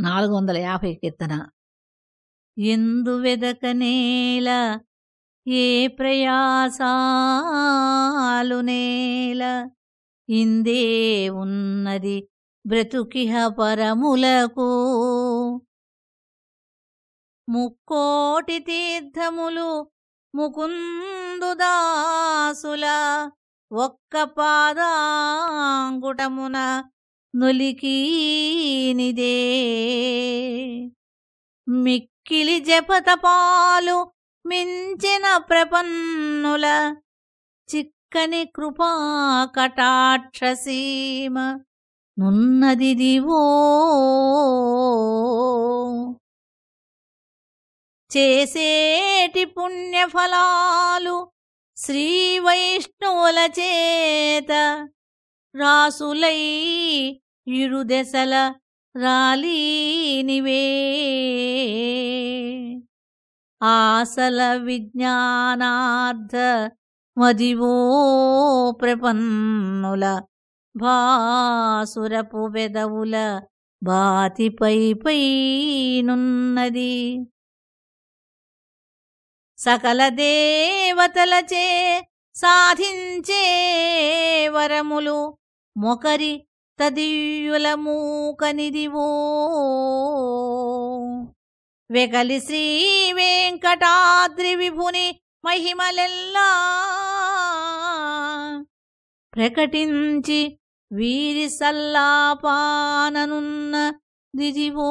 నాలుగు వందల యాభై కీర్తన ఎందు వెదకనేల ఏ ప్రయాసాలు నేల. ఇందే ఉన్నది బ్రతుకిహ పరములకు. ముక్కోటి తీర్థములు ముకుందు దాసుల ఒక్క పాదాంగుటమున నులికీనిదే. మిక్కిలి జపతపాలు మించిన ప్రపన్నుల చిక్కని కృపా కటాక్షసీమ నున్నదిదివో. చేసేటి పుణ్యఫలాలు శ్రీవైష్ణవుల చేత రాసులై ఇరుదెసల రాలీనివే ఆసల విజ్ఞానార్థ మదివో ప్రపన్నుల భాసురపు వెదవుల బాతిపై పైనున్నది సకల దేవతలచే సాధించే వరములు మొకరి తదియుల మూకనిదివో వెగలి శ్రీ వెంకటాద్రి విభుని మహిమలెల్లా. ప్రకటించి వీరి సల్లాపాననున్న దిదివో